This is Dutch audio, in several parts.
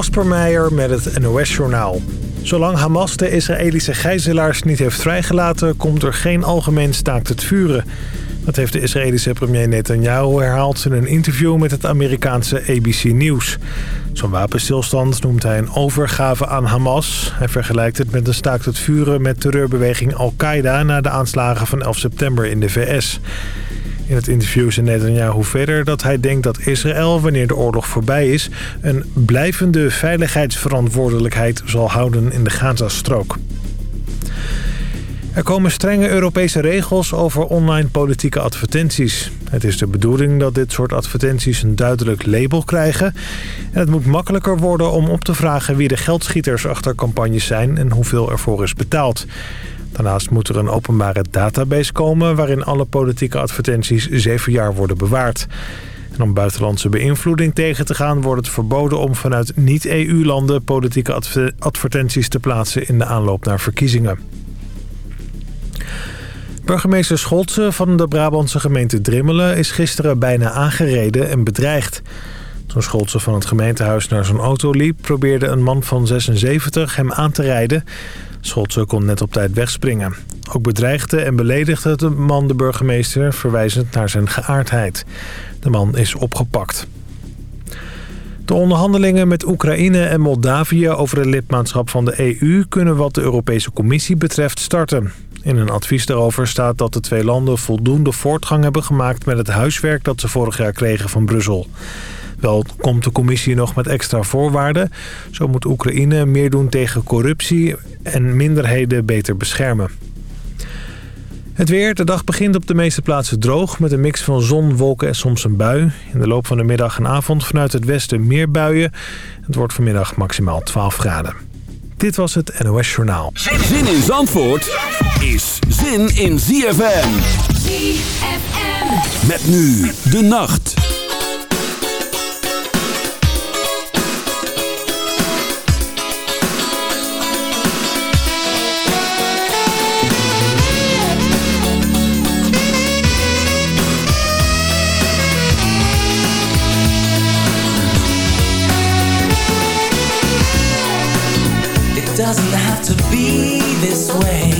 Kasper Meijer met het NOS-journaal. Zolang Hamas de Israëlische gijzelaars niet heeft vrijgelaten... komt er geen algemeen staakt het vuren. Dat heeft de Israëlische premier Netanyahu herhaald... in een interview met het Amerikaanse ABC News. Zo'n wapenstilstand noemt hij een overgave aan Hamas. Hij vergelijkt het met een staakt het vuren met terreurbeweging Al-Qaeda... na de aanslagen van 11 september in de VS. In het interview zei Netanyahu verder dat hij denkt dat Israël, wanneer de oorlog voorbij is... een blijvende veiligheidsverantwoordelijkheid zal houden in de Gazastrook. Er komen strenge Europese regels over online politieke advertenties. Het is de bedoeling dat dit soort advertenties een duidelijk label krijgen. En het moet makkelijker worden om op te vragen wie de geldschieters achter campagnes zijn... en hoeveel ervoor is betaald. Daarnaast moet er een openbare database komen... waarin alle politieke advertenties zeven jaar worden bewaard. En om buitenlandse beïnvloeding tegen te gaan... wordt het verboden om vanuit niet-EU-landen politieke advertenties te plaatsen... in de aanloop naar verkiezingen. Burgemeester Scholtze van de Brabantse gemeente Drimmelen... is gisteren bijna aangereden en bedreigd. Toen Scholtze van het gemeentehuis naar zijn auto liep... probeerde een man van 76 hem aan te rijden... Scholtze kon net op tijd wegspringen. Ook bedreigde en beledigde de man de burgemeester... verwijzend naar zijn geaardheid. De man is opgepakt. De onderhandelingen met Oekraïne en Moldavië over het lidmaatschap van de EU... kunnen wat de Europese Commissie betreft starten. In een advies daarover staat dat de twee landen voldoende voortgang hebben gemaakt... met het huiswerk dat ze vorig jaar kregen van Brussel. Wel komt de commissie nog met extra voorwaarden. Zo moet Oekraïne meer doen tegen corruptie en minderheden beter beschermen. Het weer. De dag begint op de meeste plaatsen droog... met een mix van zon, wolken en soms een bui. In de loop van de middag en avond vanuit het westen meer buien. Het wordt vanmiddag maximaal 12 graden. Dit was het NOS Journaal. Zin in Zandvoort is zin in ZFM. ZFM. Met nu de nacht. Doesn't have to be this way.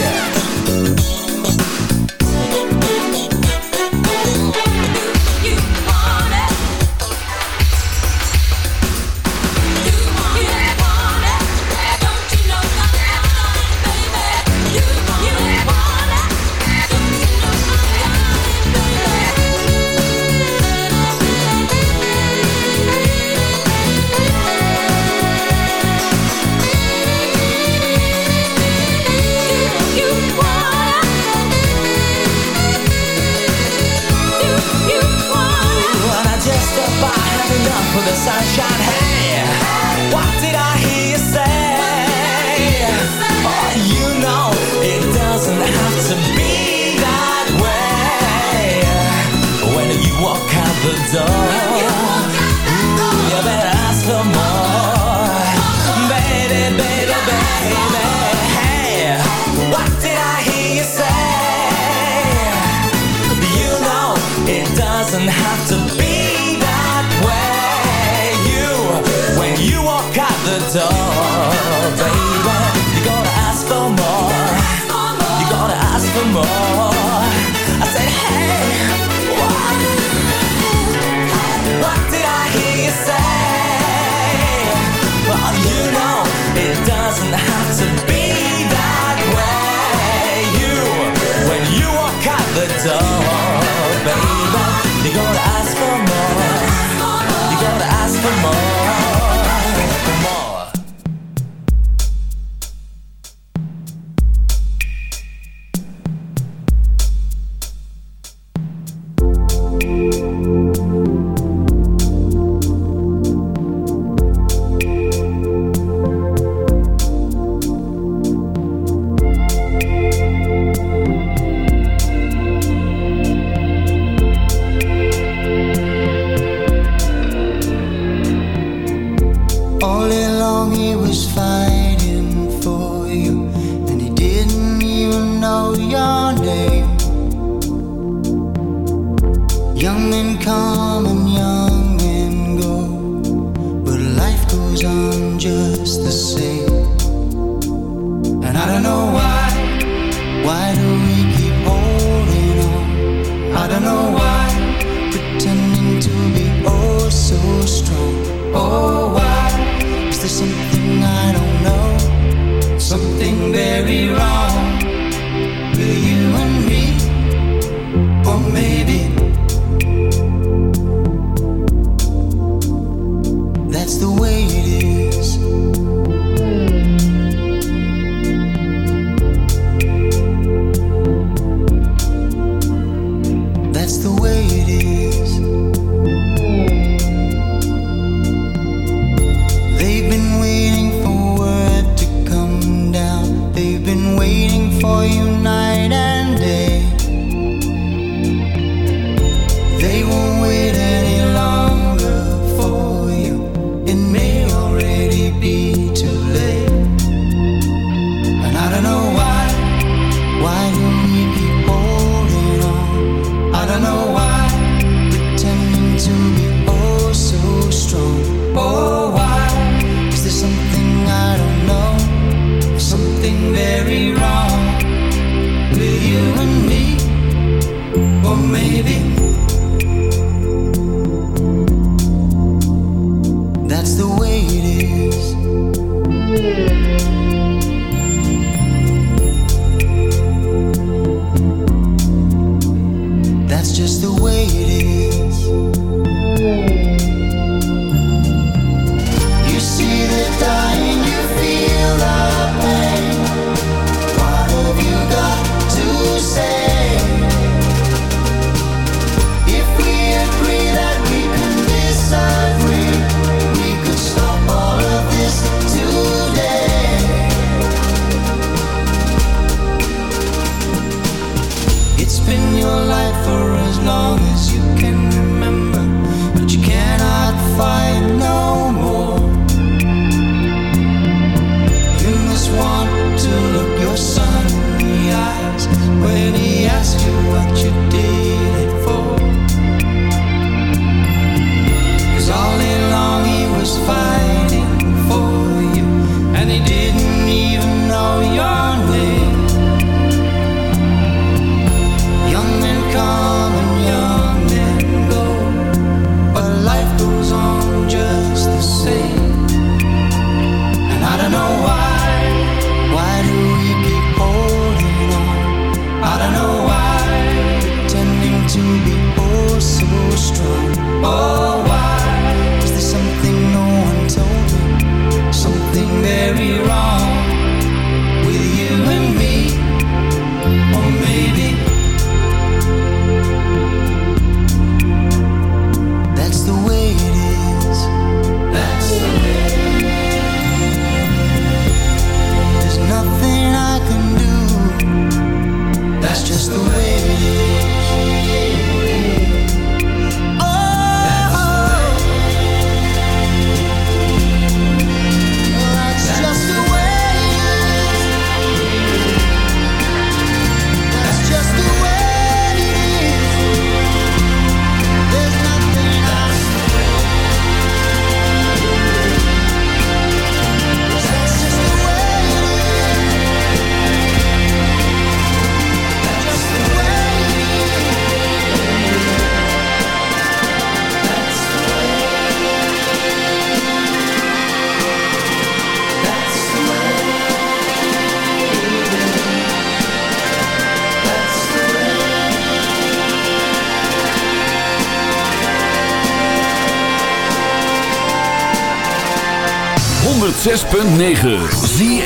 106.9 ZFN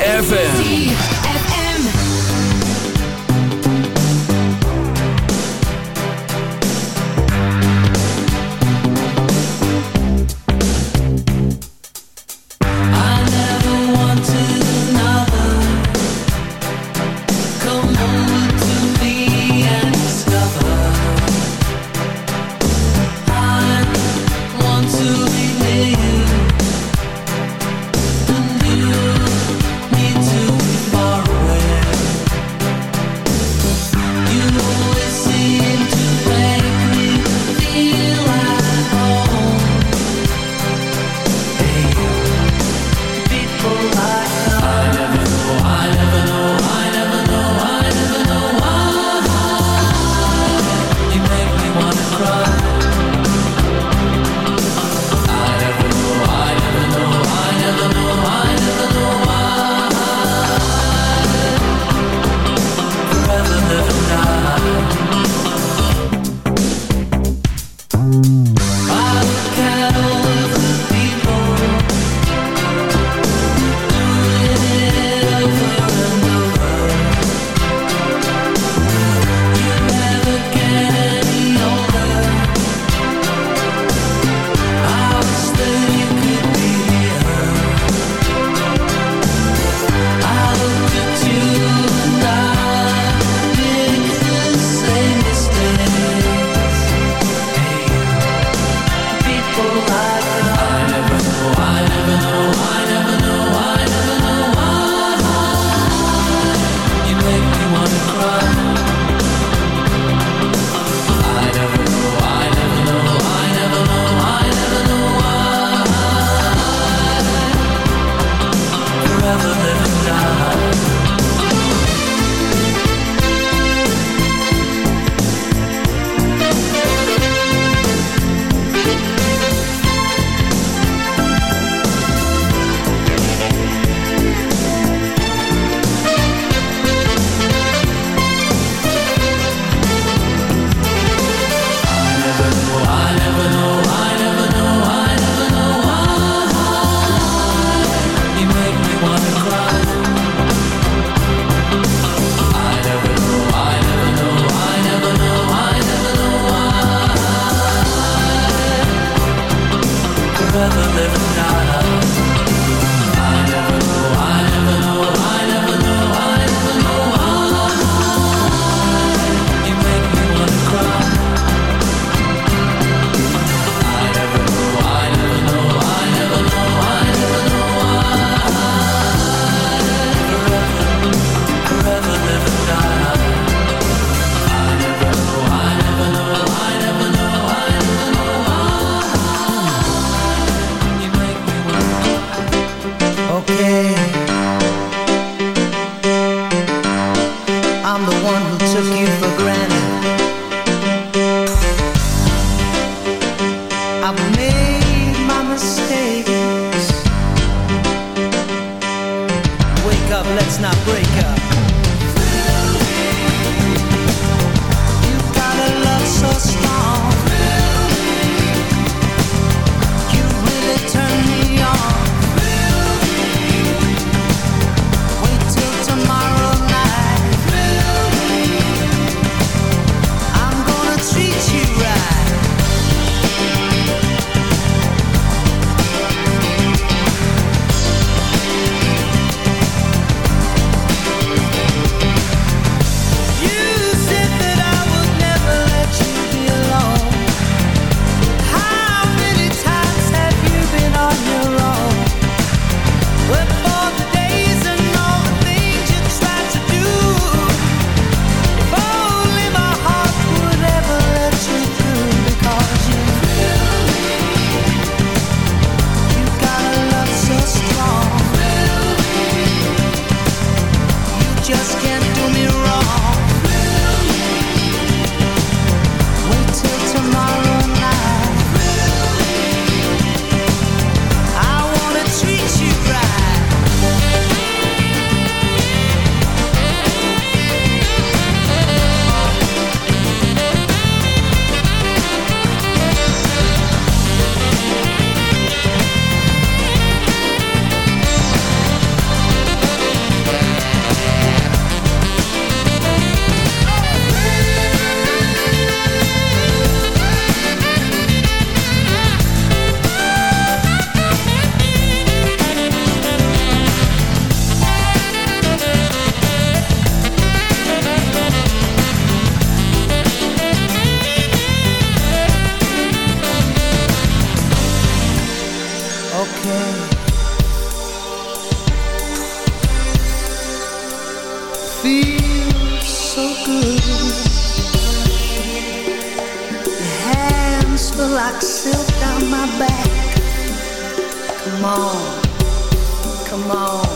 Come on, come on.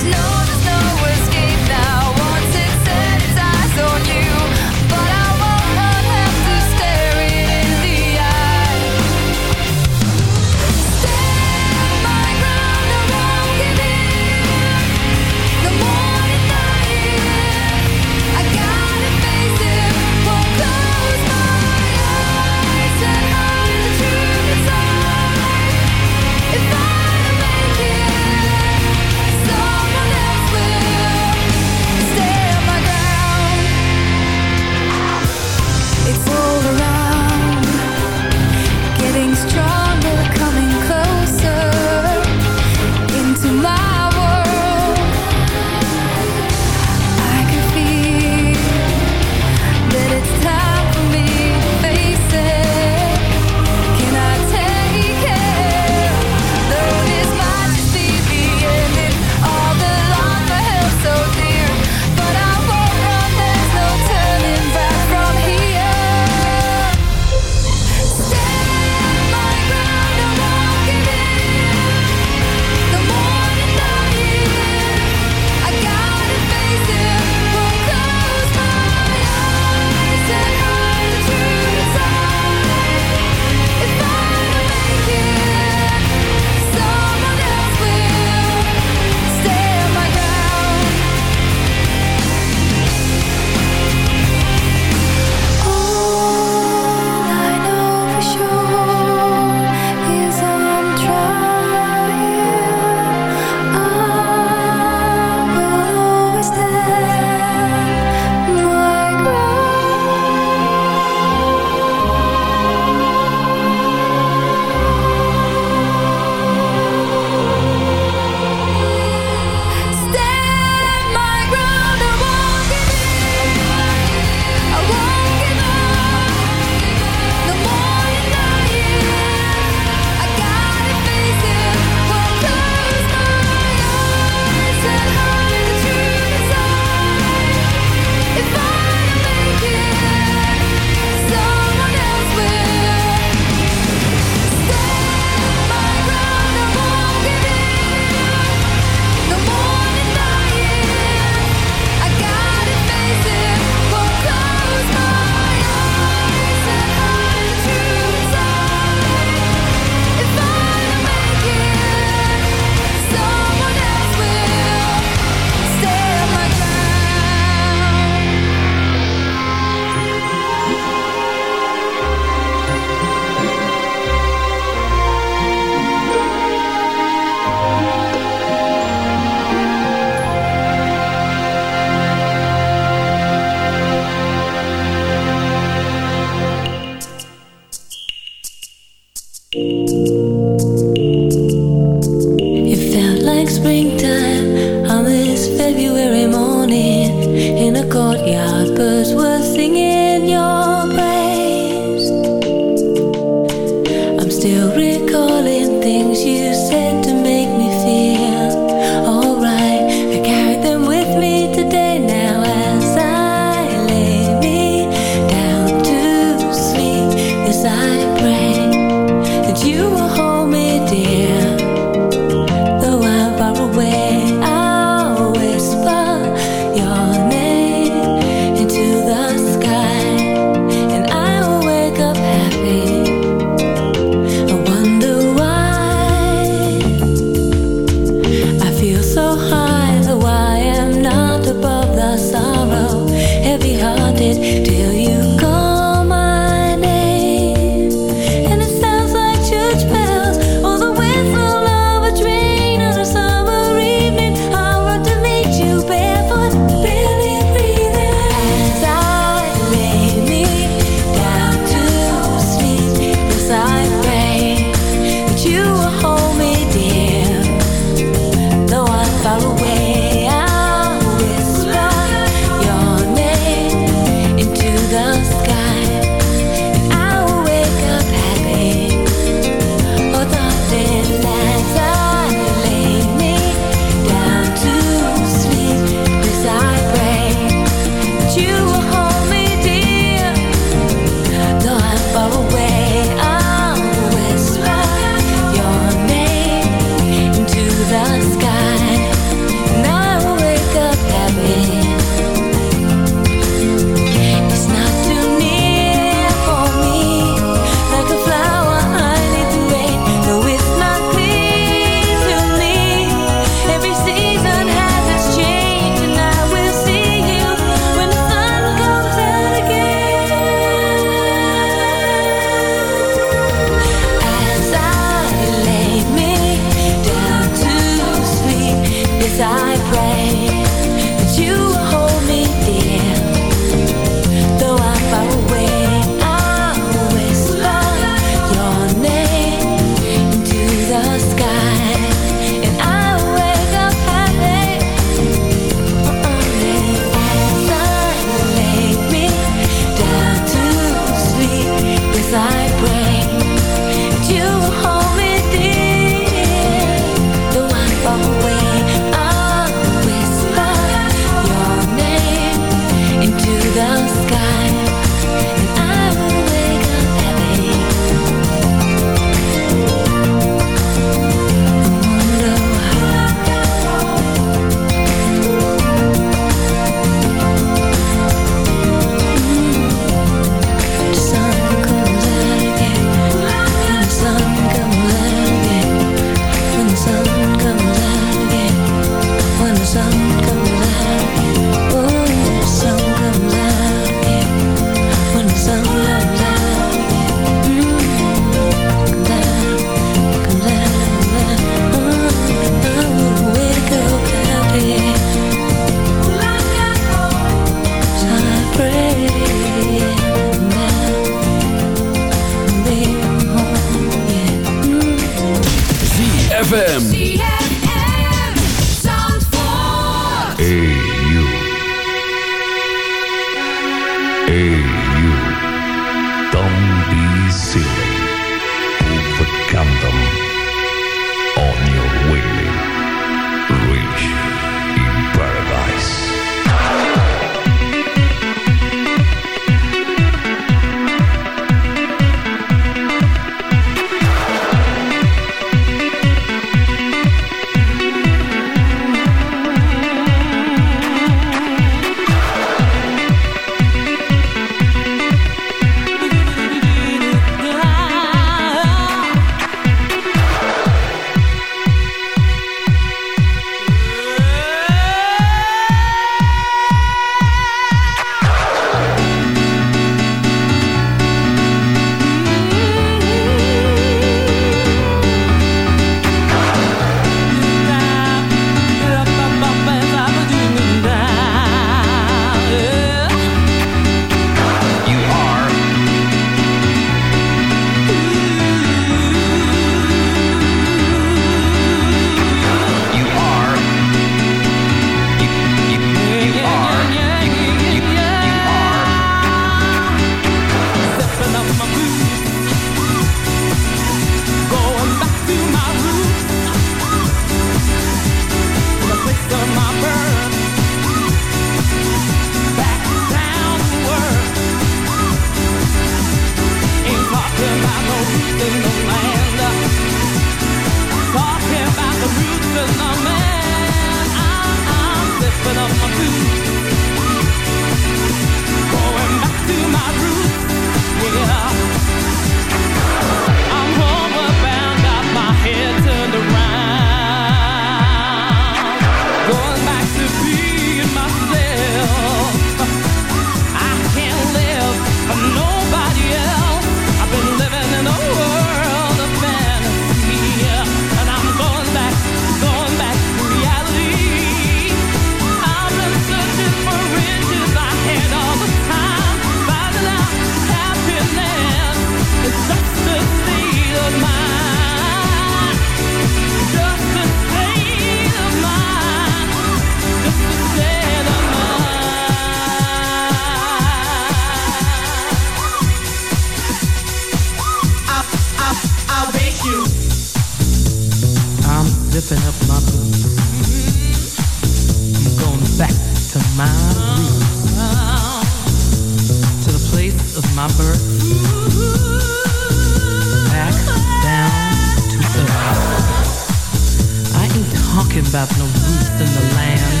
about no roots in the land.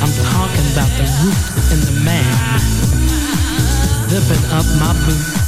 I'm talking about the roots in the man. Zipping up my boots.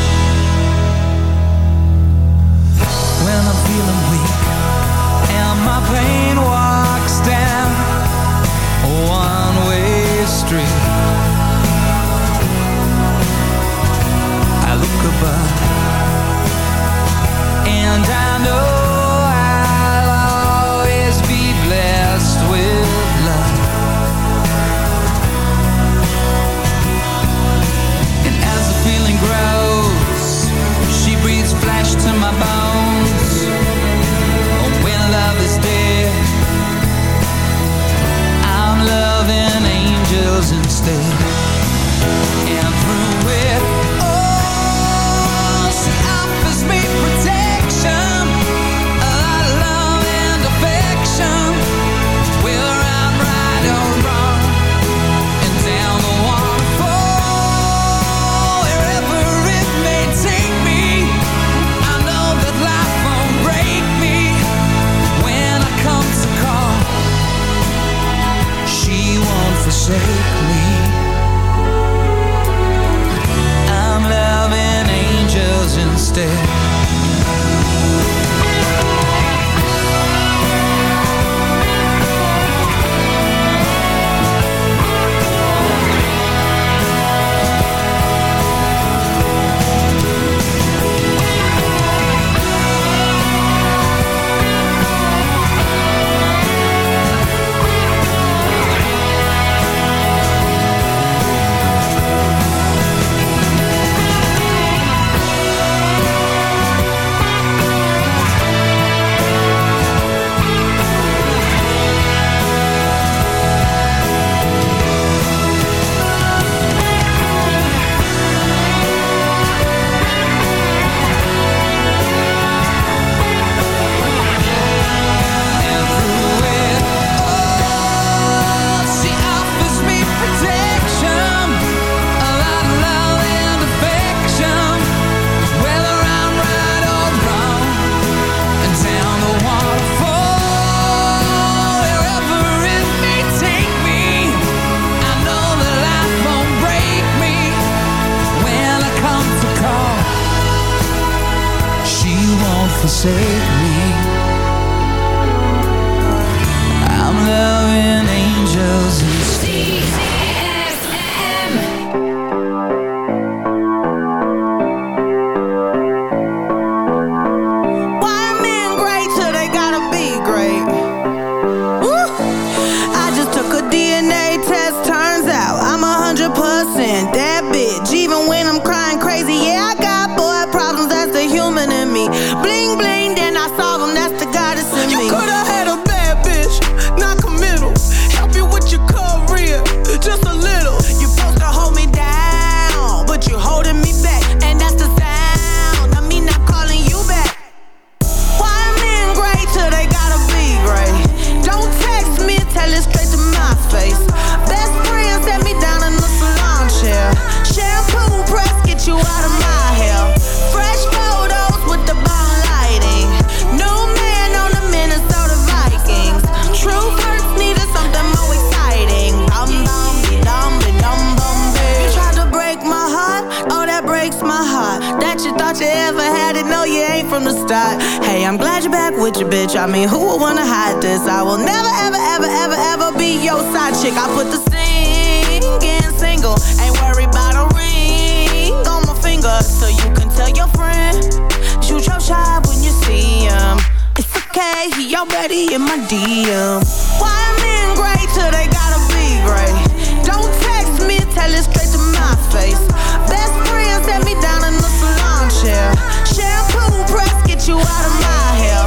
In my DM. Why men great till they gotta be great? Don't text me, tell it straight to my face. Best friend set me down in the salon chair. Shampoo press, get you out of my hair.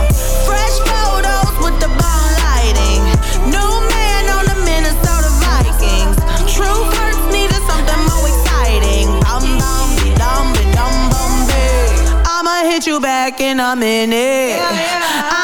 Fresh photos with the bomb lighting. New man on the Minnesota Vikings. True first needed something more exciting. Bum bum dum be dum bum. I'ma hit you back in a minute. I don't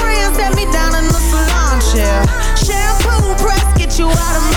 you out of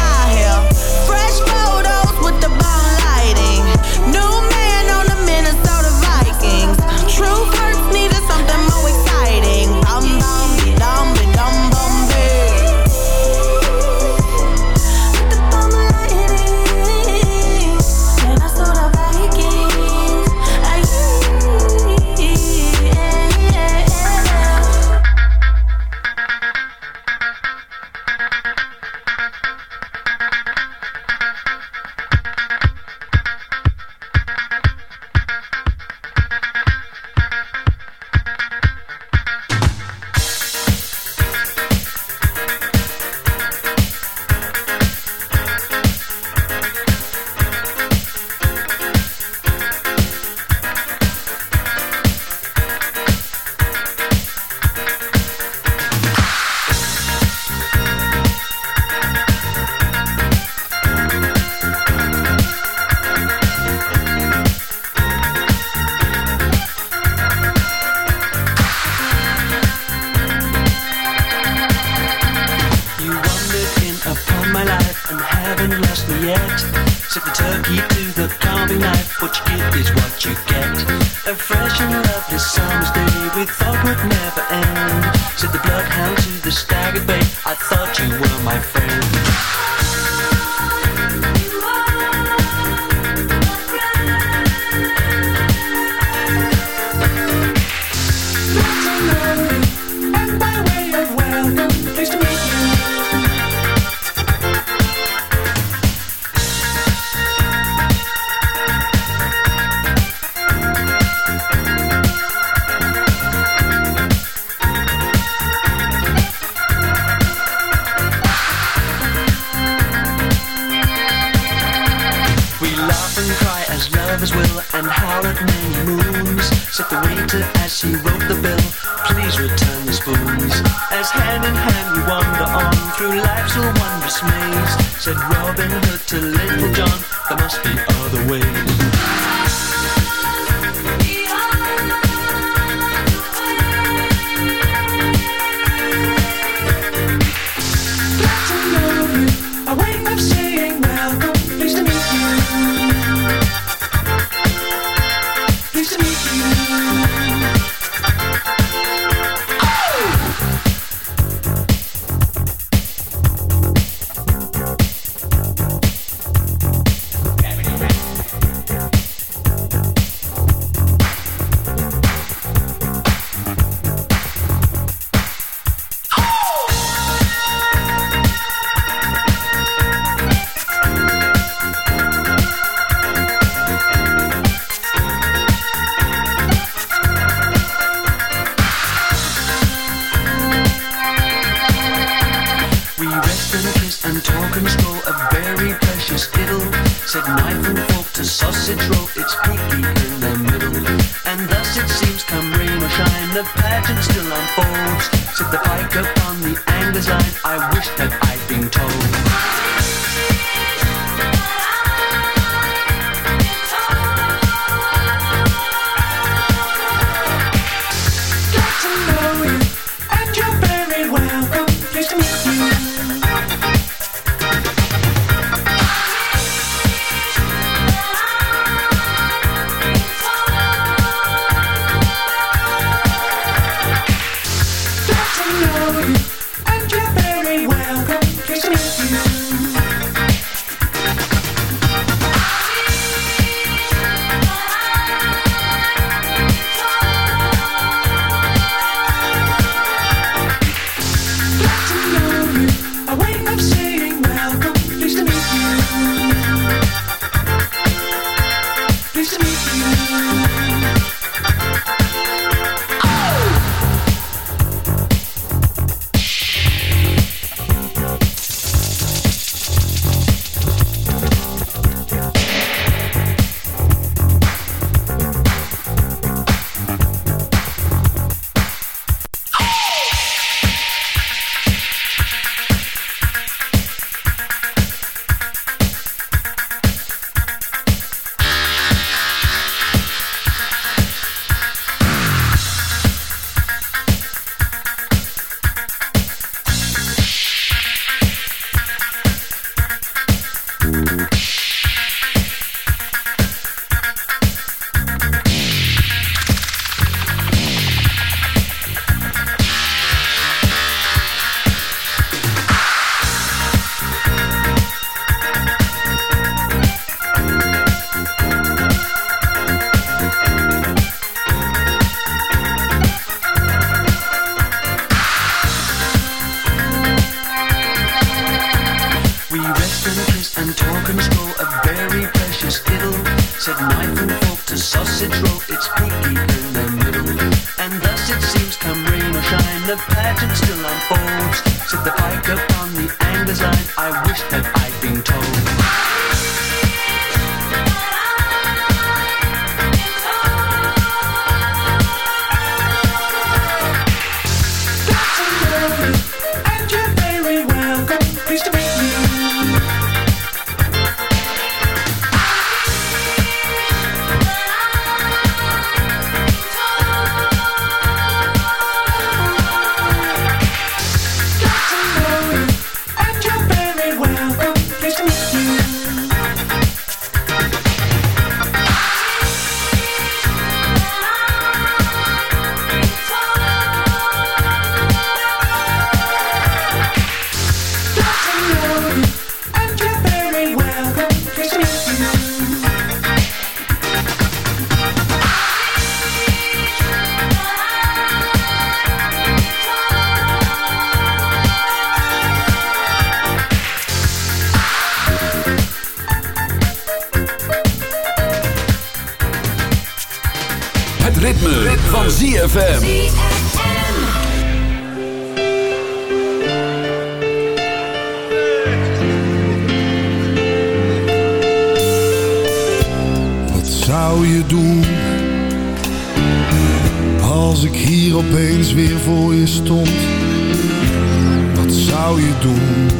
doen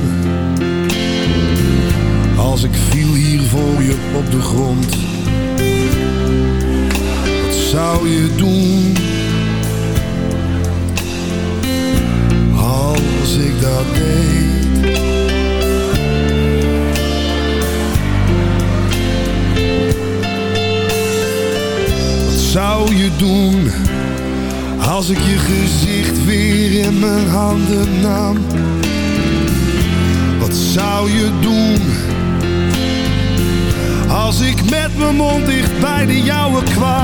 de jouwe kwaad.